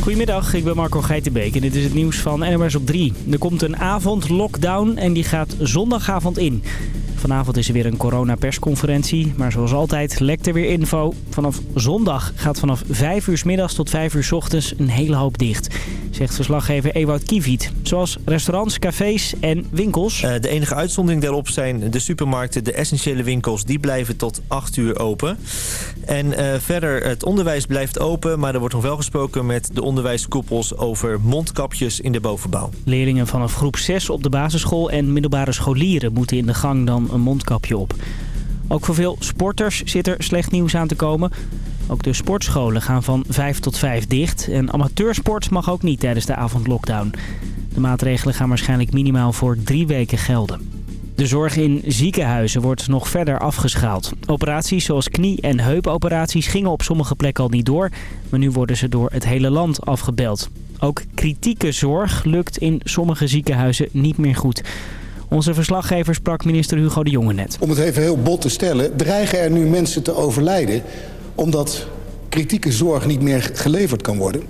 Goedemiddag, ik ben Marco Geitenbeek en dit is het nieuws van NMS op 3. Er komt een avond lockdown en die gaat zondagavond in. Vanavond is er weer een coronapersconferentie, maar zoals altijd lekt er weer info. Vanaf zondag gaat vanaf 5 uur middags tot 5 uur ochtends een hele hoop dicht, zegt verslaggever Ewout Kieviet. Zoals restaurants, cafés en winkels. Uh, de enige uitzondering daarop zijn de supermarkten, de essentiële winkels, die blijven tot 8 uur open. En uh, verder, het onderwijs blijft open, maar er wordt nog wel gesproken met de onderwijskoepels over mondkapjes in de bovenbouw. Leerlingen vanaf groep 6 op de basisschool en middelbare scholieren moeten in de gang dan een mondkapje op. Ook voor veel sporters zit er slecht nieuws aan te komen. Ook de sportscholen gaan van 5 tot 5 dicht. En amateursport mag ook niet tijdens de avondlockdown. De maatregelen gaan waarschijnlijk minimaal voor drie weken gelden. De zorg in ziekenhuizen wordt nog verder afgeschaald. Operaties zoals knie- en heupoperaties gingen op sommige plekken al niet door. Maar nu worden ze door het hele land afgebeld. Ook kritieke zorg lukt in sommige ziekenhuizen niet meer goed. Onze verslaggever sprak minister Hugo de Jonge net. Om het even heel bot te stellen, dreigen er nu mensen te overlijden... omdat kritieke zorg niet meer geleverd kan worden?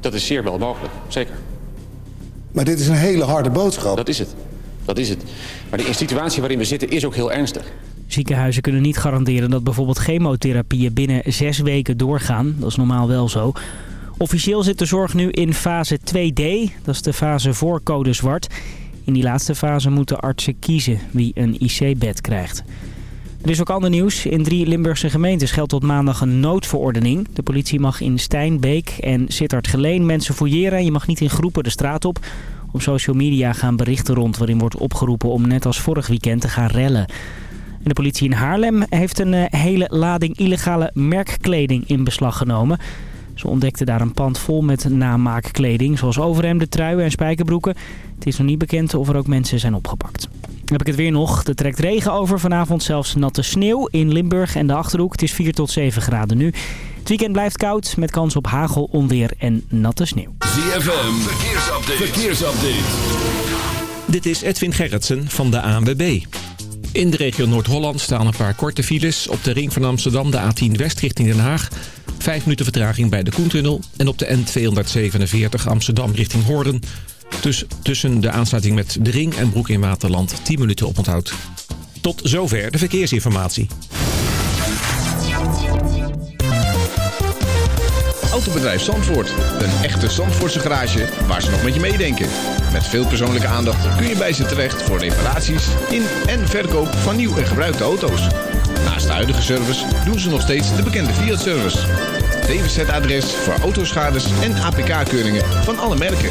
Dat is zeer wel mogelijk, zeker. Maar dit is een hele harde boodschap. Dat is het. Dat is het. Maar de situatie waarin we zitten is ook heel ernstig. Ziekenhuizen kunnen niet garanderen dat bijvoorbeeld chemotherapieën binnen zes weken doorgaan. Dat is normaal wel zo. Officieel zit de zorg nu in fase 2D. Dat is de fase voor code zwart. In die laatste fase moeten artsen kiezen wie een IC-bed krijgt. Er is ook ander nieuws. In drie Limburgse gemeentes geldt tot maandag een noodverordening. De politie mag in Stijnbeek en Sittard-Geleen mensen fouilleren. Je mag niet in groepen de straat op. Op social media gaan berichten rond waarin wordt opgeroepen om net als vorig weekend te gaan rellen. En de politie in Haarlem heeft een hele lading illegale merkkleding in beslag genomen. Ze ontdekten daar een pand vol met namaakkleding, zoals overhemden, truien en spijkerbroeken. Het is nog niet bekend of er ook mensen zijn opgepakt. Dan heb ik het weer nog. Er trekt regen over vanavond, zelfs natte sneeuw in Limburg en de Achterhoek. Het is 4 tot 7 graden nu. Het weekend blijft koud met kans op hagel, onweer en natte sneeuw. ZFM, verkeersupdate. verkeersupdate. Dit is Edwin Gerritsen van de ANWB. In de regio Noord-Holland staan een paar korte files. Op de ring van Amsterdam de A10 West richting Den Haag. Vijf minuten vertraging bij de Koentunnel. En op de N247 Amsterdam richting Hoorn. Dus tussen de aansluiting met de ring en Broek in Waterland 10 minuten oponthoud. Tot zover de verkeersinformatie. Autobedrijf Zandvoort. Een echte Zandvoortse garage waar ze nog met je meedenken. Met veel persoonlijke aandacht kun je bij ze terecht voor reparaties in en verkoop van nieuw en gebruikte auto's. Naast de huidige service doen ze nog steeds de bekende Fiat-service. DWZ-adres voor autoschades en APK-keuringen van alle merken.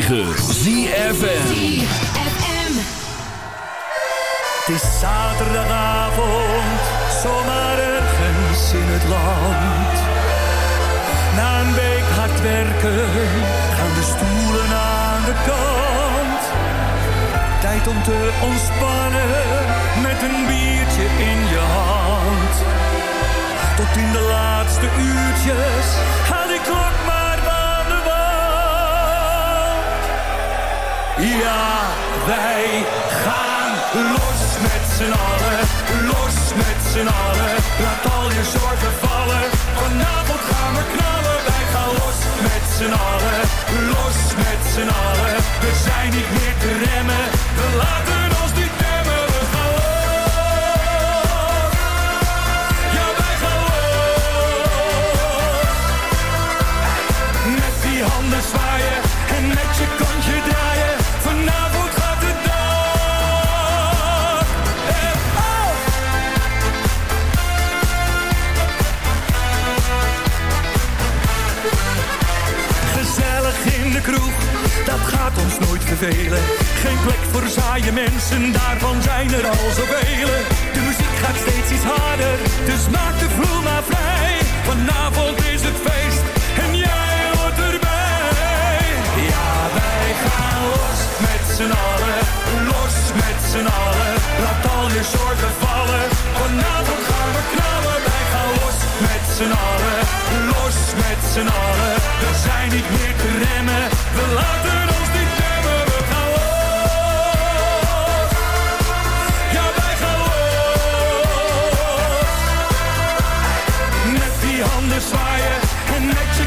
106.9 Ja, wij gaan los met z'n allen, los met z'n allen. Laat al je zorgen vallen, vanavond gaan we knallen. Wij gaan los met z'n allen, los met z'n allen. We zijn niet meer te remmen, we laten ons niet remmen. We gaan ja wij gaan los. Met die handen zwaaien en met je kontje draaien. Vanavond gaat het dag. Gezellig in de kroeg, dat gaat ons nooit vervelen. Geen plek voor saaie mensen, daarvan zijn er al zoveel. De muziek gaat steeds iets harder, dus maak de vloer maar vrij. Vanavond is het feest en jij hoort erbij. Ja, wij gaan los z'n allen, los met z'n allen. Laat al je zorgen vallen, vanavond gaan we knallen. Wij gaan los met z'n allen, los met z'n allen. We zijn niet meer te remmen, we laten ons niet remmen. We gaan los, ja wij gaan los. Met die handen zwaaien en met je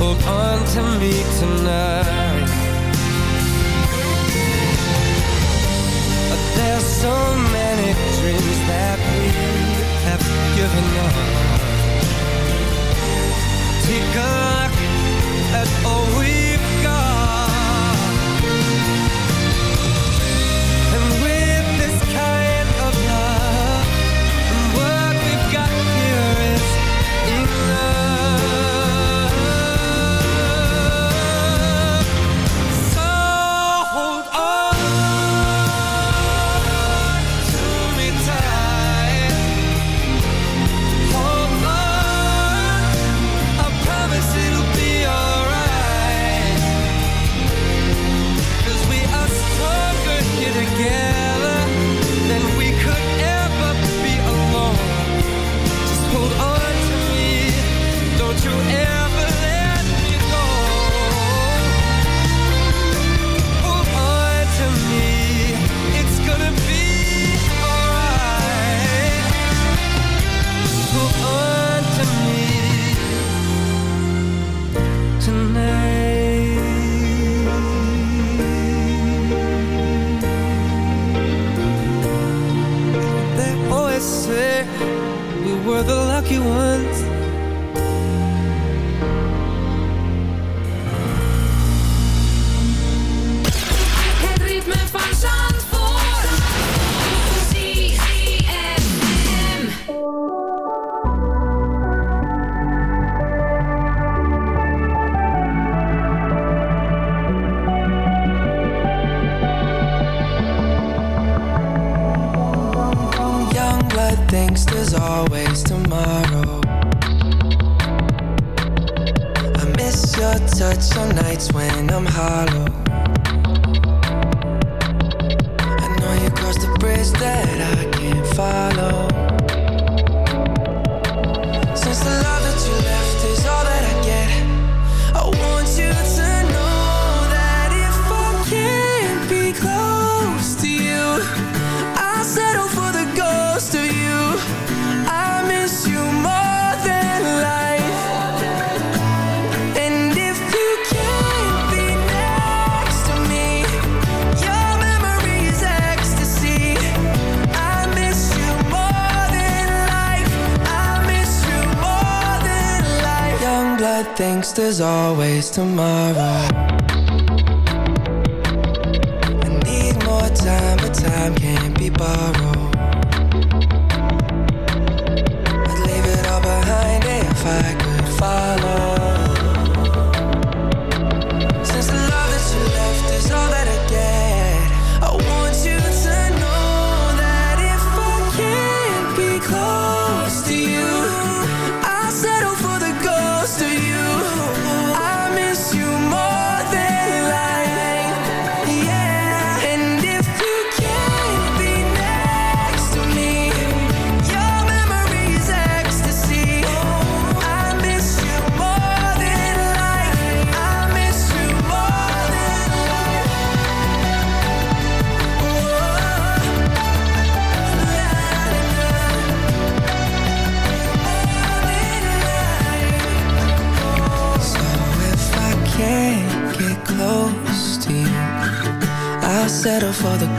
hold on to me tonight.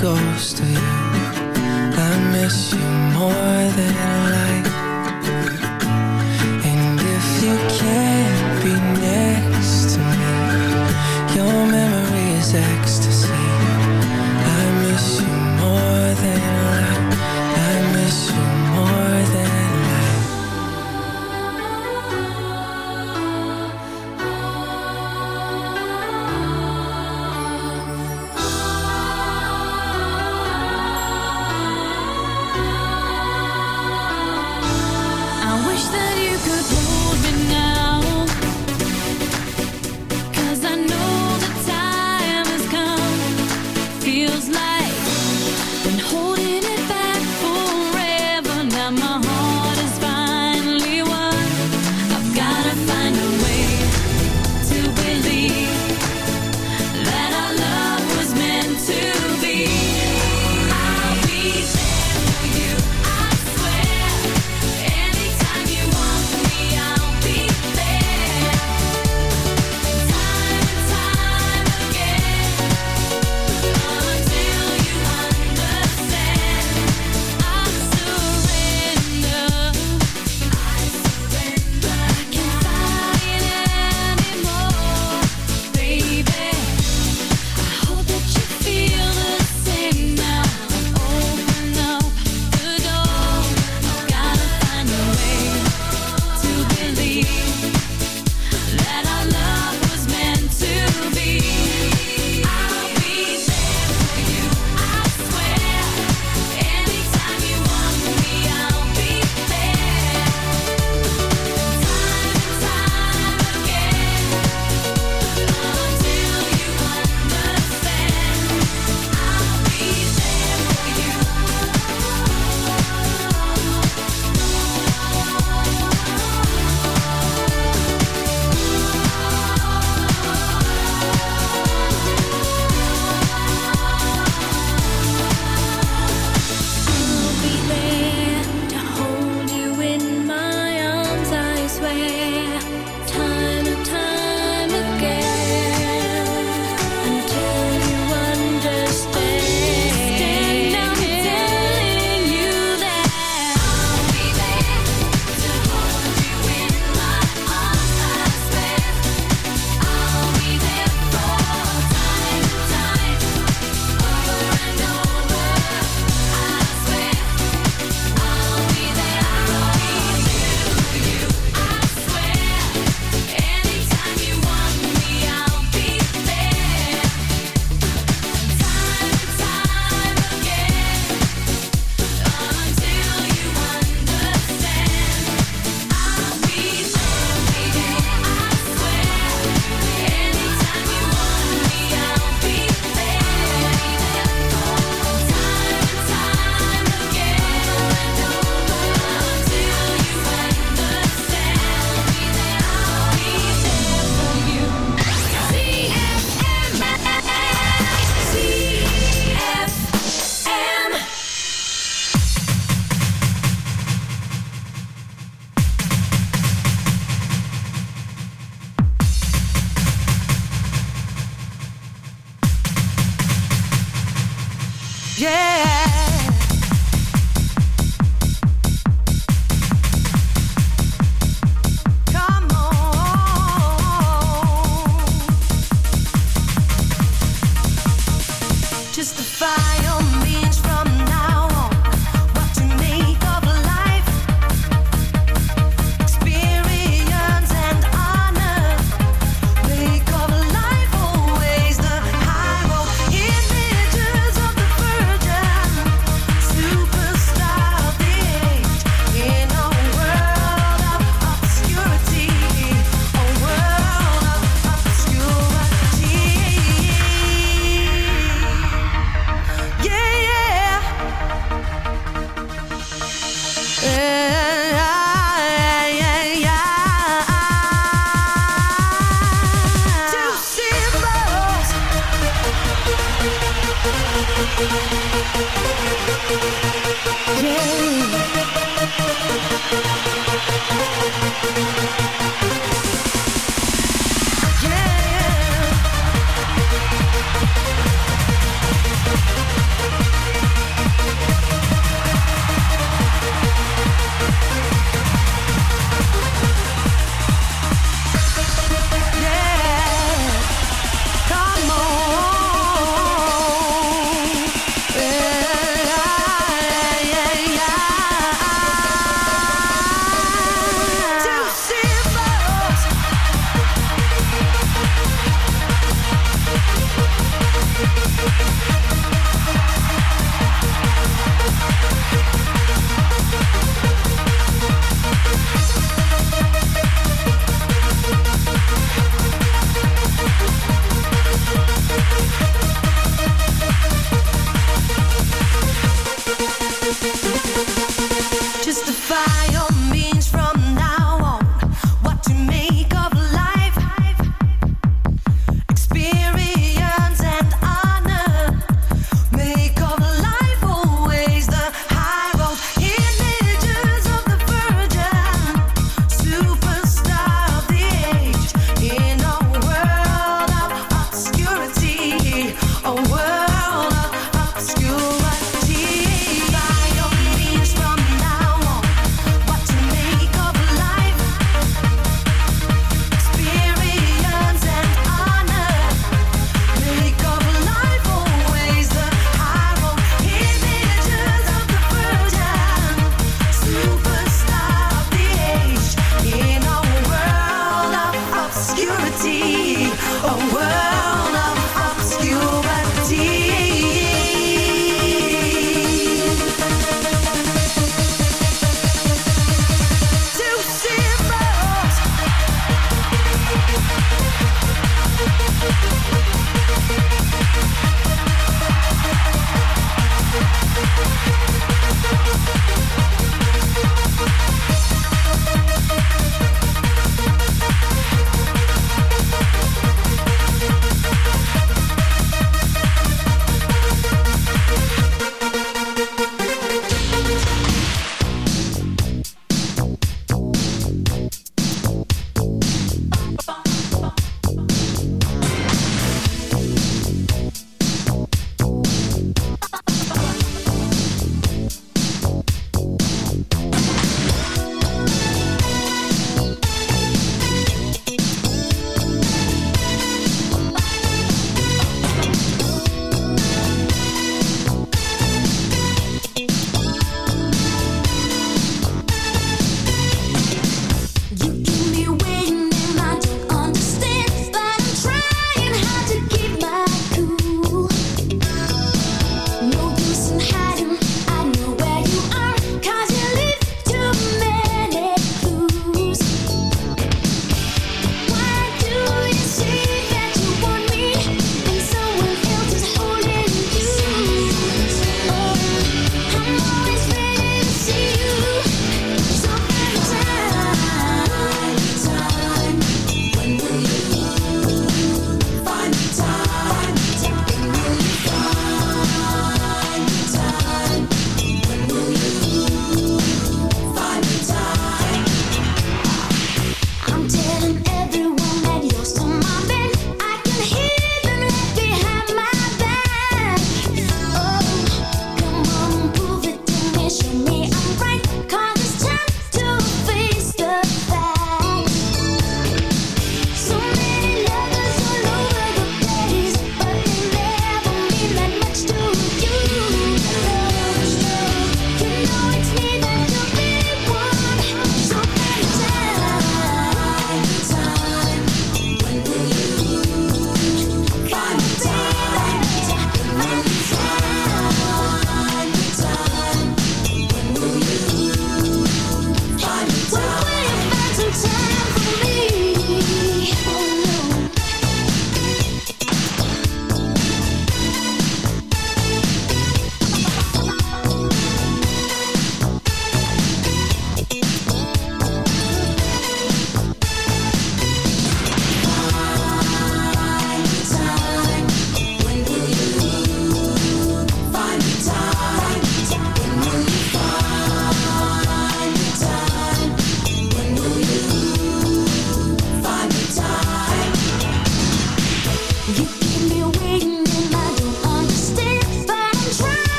Ghost